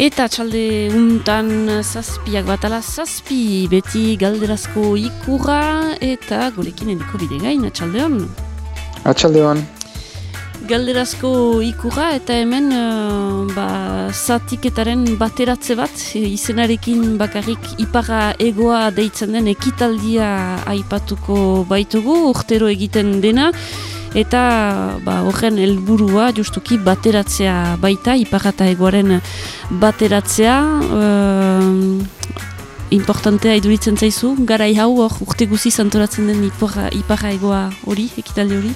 Eta txalde untan zazpiak batala zazpi beti galderazko ikurra eta gorekin ediko bide gain, atxalde hon? Atxalde. Galderazko ikurra eta hemen uh, ba, zatiketaren bateratze bat izenarekin bakarrik iparra egoa deitzen den ekitaldia aipatuko baitugu urtero egiten dena eta ba, horren helburua justuki bateratzea baita, iparrata egoaren bateratzea, uh, importantea iduritzen zaizu, garai hau hor urte guzi zantoratzen den iparra, egoa hori, ekitaldi hori?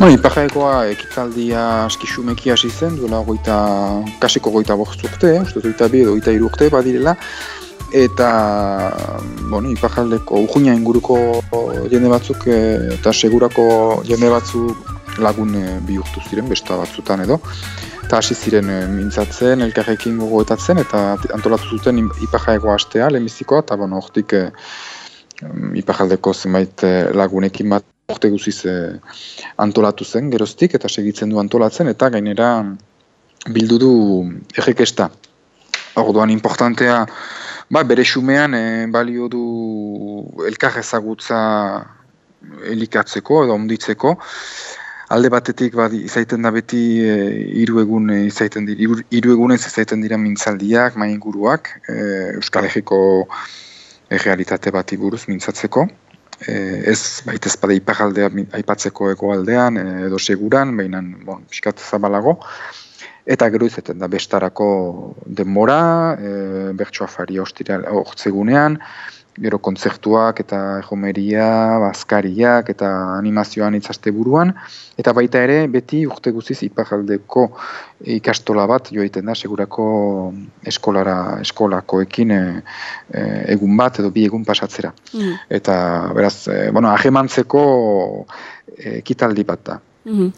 No, iparra egoa ekitaldia askixumeki hasi zen, duela goita, kaseko goita urte, eh? uste goita bi edo goita irurte badirela, eta bueno, ipajaldeko ujuina inguruko jende batzuk e, eta segurako jende batzuk lagun e, bihurtu ziren besta batzutan edo eta hasi ziren e, mintzatzen, elkarrekin gogoetatzen eta antolatu zuten ipajaego astea, lehenbizikoa, eta bueno, hortik e, ipajaldeko zenbait lagunekin bat urte guziz antolatu zen geroztik eta segitzen du antolatzen eta gainera bildu du errekesta. Orduan importantea Ba, bere xumean e, balio du elkar ezagutza elikatzeko edo onditzeko. Alde batetik ba, izaiten da beti e, hiru egun izaiten dira, hiru egunez izaiten dira mintzaldiak, main guruak, e, Euskal Herriko realitate bati buruz mintzatzeko. E, ez baita ezpada ipar aipatzeko ego aldean edo seguran, baina bon, piskat zabalago eta gero izaten da bestarako denbora, e, bertsoa fari hortzegunean, gero kontzertuak eta egomeria, bazkariak eta animazioan itzaste buruan, eta baita ere beti urte guziz ipajaldeko ikastola bat joaiten da segurako eskolara, eskolakoekin e, e, egun bat edo bi egun pasatzera. Mm. Eta beraz, e, bueno, ahemantzeko ekitaldi bat da. Mm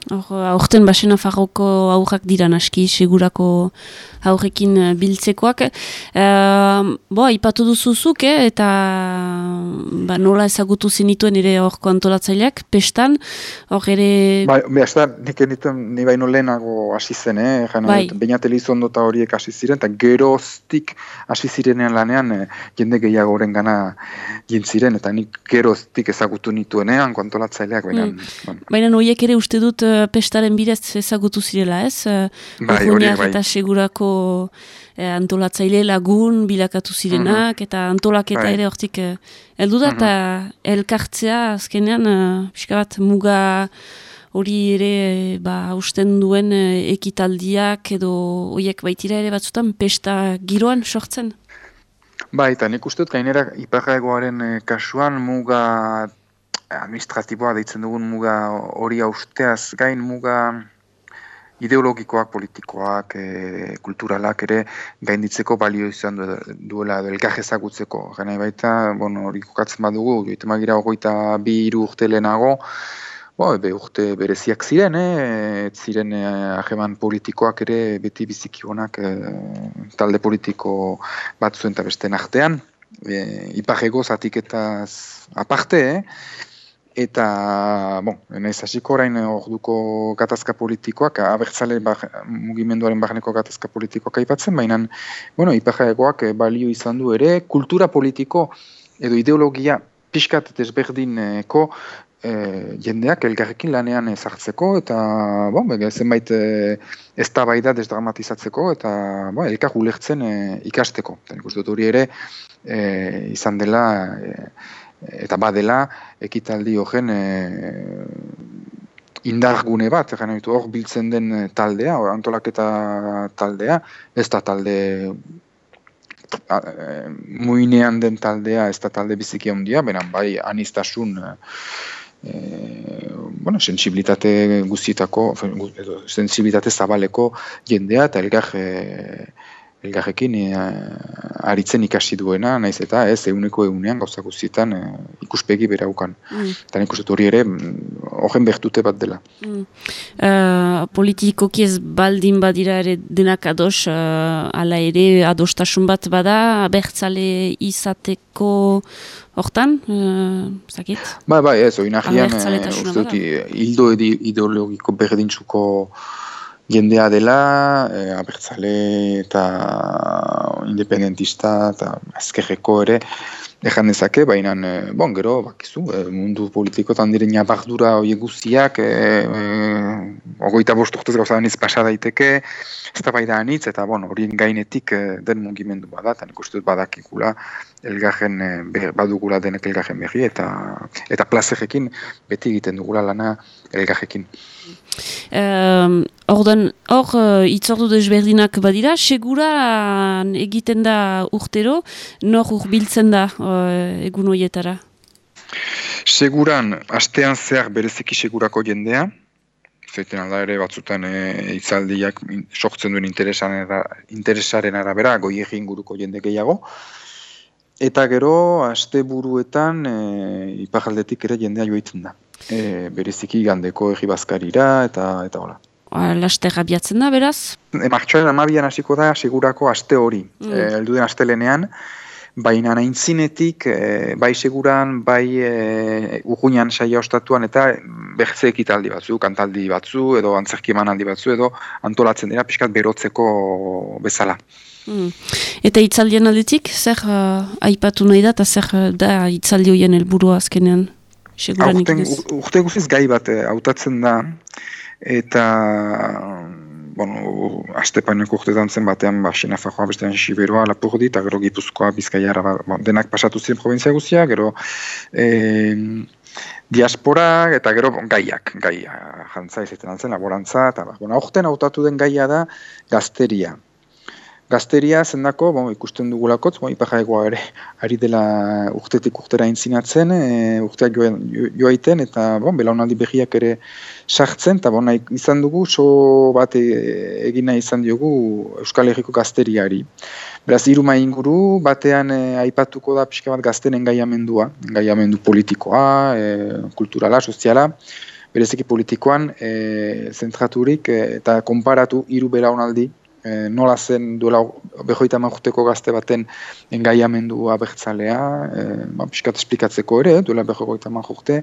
Aurten basena farroko aurrak dira naski, segurako aurrekin eh, biltzekoak. E, bo, ipatu duzuzuk, eh, eta ba, nola ezagutu zenituen ere horko antolatzaileak, pestan, hor ere... Ba, beha, ez da, nik enituen, ni baino lehenago hasi zen, eh, bai. baina telizondo eta horiek hasi ziren, eta geroztik hasi zirenean lanean, eh, jende gehiago horren gana jintziren, eta nik geroztik ezagutu nituenean, antolatzaileak, baina... Mm. Baina horiek ere uste dut uh, pestaren bidez ezagutu zirela, ez? Uh, bai, horiek, bai. Eta segurako eh, antolatzaile lagun bilakatu zirenak, mhm. eta antolaketa bai. ere hortik uh, eldu da, eta uh elkartzea azkenean, uh, bat, muga hori ere ba, usten duen ekitaldiak edo horiek baitira ere batzutan pesta giroan sortzen? Bai, eta nik uste dut gainera iparraegoaren kasuan muga administratiboa deitzen dugun muga hori austeaz gain muga ideologikoak, politikoak, e, kulturalak ere gainditzeko balio izan du, duela edo elkar ezagutzeko. Gana baita, bueno, hori kokatzen badugu, joite magira hogeita bi iru urte lehenago, bo, be, urte bereziak ziren, eh? ziren eh, politikoak ere beti biziki honak eh, talde politiko batzuen eta beste artean. E, Ipagego zatiketaz aparte, eh? Eta, bon, naiz hasiko orain orduko gatazka politikoak, abertzale mugimenduaren barneko gatazka politikoak aipatzen, baina, bueno, ipajaegoak balio izan du ere, kultura politiko edo ideologia pixkat desberdineko e, jendeak elgarrekin lanean ezartzeko, eta, bon, zenbait e, ez da bai da desdramatizatzeko, eta, bon, elkar ulertzen e, ikasteko. Eta nik dut hori ere, e, izan dela, e, eta badela ekitaldi horren e, indargune bat, gana hor biltzen den taldea, or, antolaketa taldea, ez da talde a, e, muinean den taldea, ez da talde biziki handia, beran bai anistasun e, bueno, sensibilitate guztietako, sensibilitate zabaleko jendea eta elgar e, elgarrekin e, aritzen ikasi duena, naiz eta ez eguneko egunean gauza guztietan e, ikuspegi beraukan. Mm. Eta nik hori ere, mm, horren bertute bat dela. Mm. Uh, politikoki ez baldin badira ere denak ados, uh, ala ere adostasun bat bada, bertzale izateko hortan, uh, zakit? Ba, ba, ez, oinahian, uste dut, hildo ideologiko berdintzuko jendea dela, e, abertzale eta independentista eta azkerreko ere, Ejan dezake, baina, e, bon, gero, bakizu, e, mundu politikotan diren jabardura hori guztiak, e, ogoita bost urtez gauza deniz pasa daiteke, ez da bai da anitz, eta bon, horien gainetik e, den mugimendu bada, eta nik uste dut badakikula, elgajen, e, badugula denek elgajen berri, eta eta plazerekin beti egiten dugula lana elgajekin. Um, Ordan, hor, uh, itzordu desberdinak badira, segura egiten da urtero, nor urbiltzen da egun horietara? Seguran, astean zehar bereziki segurako jendea, zaiten alda ere batzutan e, itzaldiak sortzen duen interesaren arabera, goi egin guruko jende gehiago, eta gero, aste buruetan, e, ipajaldetik ere jendea joitzen da. E, bereziki gandeko egibazkarira, eta eta hola. Laste gabiatzen da, beraz? E, Martxoaren amabian hasiko da, segurako aste hori, mm. e, elduden aste lenean, baina naintzinetik, e, bai seguran, bai e, urgunean saia ostatuan, eta bertze ekitaldi batzu, kantaldi batzu, edo antzerki aldi batzu, edo antolatzen dira, pixkat berotzeko bezala. Mm. Eta itzaldien aldetik, zer uh, aipatu nahi da, eta zer uh, da itzaldi hoien helburua azkenean? Urte guziz gai bat hautatzen da, eta bueno, Astepaineko urtetan zen batean ba, Xenafajoa bestean Siberoa lapurdi eta gero Gipuzkoa Bizkaiara ba, denak pasatu ziren provintzia guzia, gero e, diaspora eta gero gaiak, gaia jantza izaten altzen, laborantza, eta ba, bueno, aurten hautatu den gaia da gazteria. Gazteria zendako, bon, ikusten dugulakotz, bon, ipajaegoa ere, ari dela urtetik urtera intzinatzen, e, urteak joaiten, eta bon, belaunaldi behiak ere sartzen, eta bon, izan dugu, so bat e, egina izan diogu Euskal Herriko gazteriari. Beraz, iruma inguru, batean e, aipatuko da pixka bat gazten engaiamendua, engaiamendu politikoa, e, kulturala, soziala, bereziki politikoan, e, zentraturik e, eta konparatu hiru belaunaldi, e, nola zen duela behoita majuteko gazte baten engaiamendua bertzalea, e, ba, piskat esplikatzeko ere, duela behoita majute,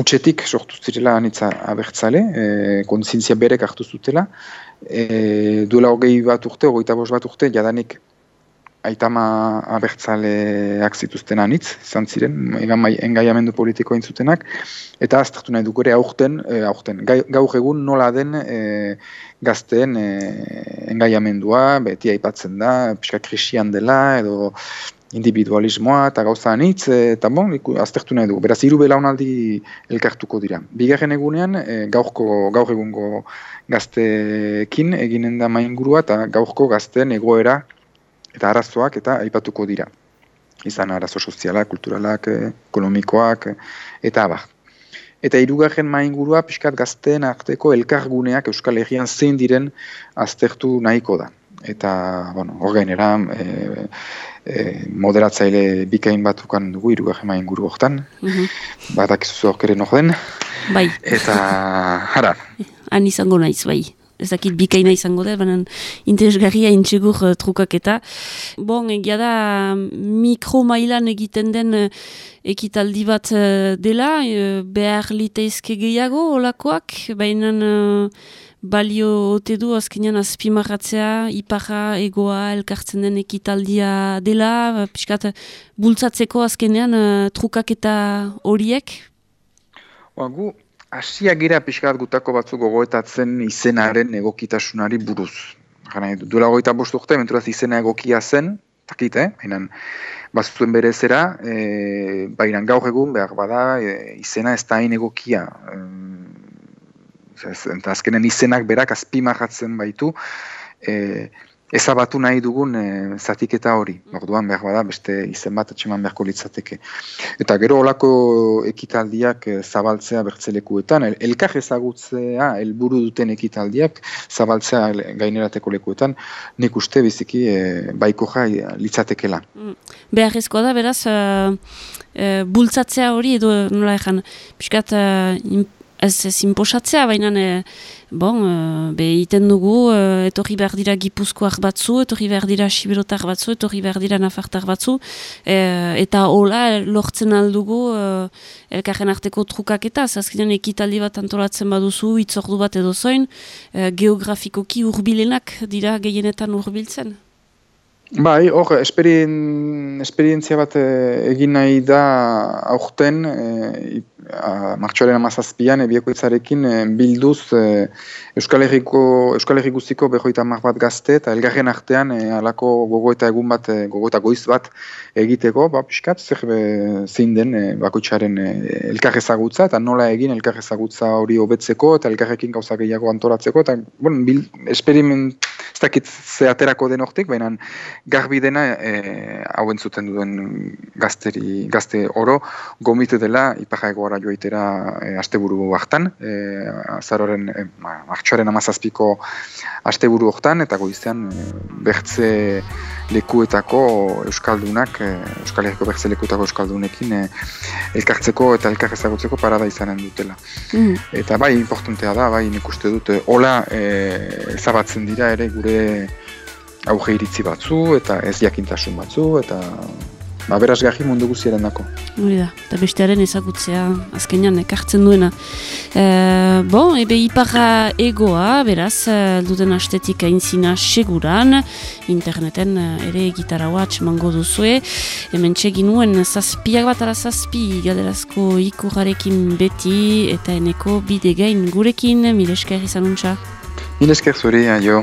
utxetik sortu zirela anitza abertzale, e, kontzintzia berek hartu zutela, e, duela hogei bat urte, hogeita bost bat urte, jadanik aitama abertzaleak zituzten anitz, izan ziren, bai, engaiamendu politiko intzutenak, eta aztertu nahi duk ere aurten, e, aurten, gaur egun nola den e, gazteen e, engaiamendua, beti aipatzen da, pixka krisian dela, edo individualismoa eta gauza anitz, eta bon, aztertu nahi dugu, beraz, hiru belaunaldi elkartuko dira. Bigarren egunean, gaurko, gaur egungo gazteekin eginen da maingurua, eta gaurko gazteen egoera eta arazoak eta aipatuko dira. Izan arazo sozialak, kulturalak, eh, ekonomikoak, eh, eta abar. Eta irugarren maingurua pixkat gazteen arteko elkarguneak Euskal Herrian zein diren aztertu nahiko da. Eta, bueno, hor gainera, e, e, moderatzaile bikain batukan dugu irugarren mainguru hortan. Mm -hmm. Batak zuzu den. Bai. Eta, hara. Han izango naiz, bai ezakit bikaina izango da, baina interesgarria intxegur uh, trukaketa. Bon, egia da, mikro mailan egiten den uh, ekitaldi bat uh, dela, uh, behar liteizke gehiago olakoak, baina balio ote du azkenean azpimarratzea, iparra, egoa, elkartzen den ekitaldia dela, piskat, bultzatzeko azkenean uh, trukaketa horiek? Ba, gu, Asia gira pixkat gutako batzuk gogoetatzen izenaren egokitasunari buruz. Gana, duela goita bostu urte, menturaz izena egokia zen, takit, eh? Baina, bazuen bere zera, e, baina gaur egun, behar bada, e, izena ez da hain egokia. E, eta azkenen izenak berak azpimahatzen baitu, e, ezabatu nahi dugun e, zatiketa hori. Orduan behar bada beste izen bat atxeman beharko litzateke. Eta gero olako ekitaldiak e, zabaltzea bertzelekuetan, el, elkar ezagutzea, helburu duten ekitaldiak zabaltzea gainerateko lekuetan, nik uste biziki e, baiko jai litzatekela. Mm. Beharrezkoa da, beraz, bultzatzea hori edo nola ezan, piskat ez ez inposatzea, baina e, bon, e, be iten dugu, e, etorri behar dira gipuzkoak batzu, etorri behar dira siberotar batzu, etorri behar dira nafartar batzu, e, eta hola lortzen aldugu e, elkarren arteko trukak eta, zazkinean ekitaldi bat antolatzen baduzu, itzordu bat edo zoin, e, geografikoki urbilenak dira gehienetan urbiltzen. Bai, hor, esperien, esperientzia bat eh, egin nahi da aurten, e, martxoaren amazazpian, ebiekoitzarekin e, bilduz e, Euskal Herriko, Euskal Herri guztiko behoita mar bat gazte, eta elgarren artean e, alako gogoeta egun bat, e, gogoeta goiz bat egiteko, ba, piskat, zer be, zein den e, bakoitzaren e, elkar ezagutza, eta nola egin elkar ezagutza hori hobetzeko, eta elkarrekin gauza gehiago antolatzeko, eta, bueno, bil, esperiment, dakit ze aterako den hortik, baina garbi dena e, hau entzuten duen gazteri, gazte oro gomite dela iparra egoara joaitera e, asteburu hartan, e, azaroren e, martxoaren amazazpiko asteburu hortan, eta goiztean e, bertze lekuetako euskaldunak, e, euskal herriko bertze lekuetako euskaldunekin e, elkartzeko eta elkar ezagutzeko parada izanen dutela. Mm. Eta bai, importantea da, bai, nik uste dut, hola e, ezabatzen dira ere gure auge iritzi batzu eta ez jakintasun batzu eta ba, beraz gaji mundu guziaren dako. Hori da, eta bestearen ezagutzea azkenean ekartzen duena. E, bon, ebe iparra egoa, beraz, duten astetik aintzina seguran, interneten e, ere gitarra watch mango duzue, hemen txegin nuen zazpiak bat ara zazpi galerazko ikurrarekin beti eta eneko bidegain gurekin, mire esker izan untxa. Mire esker zure, jo.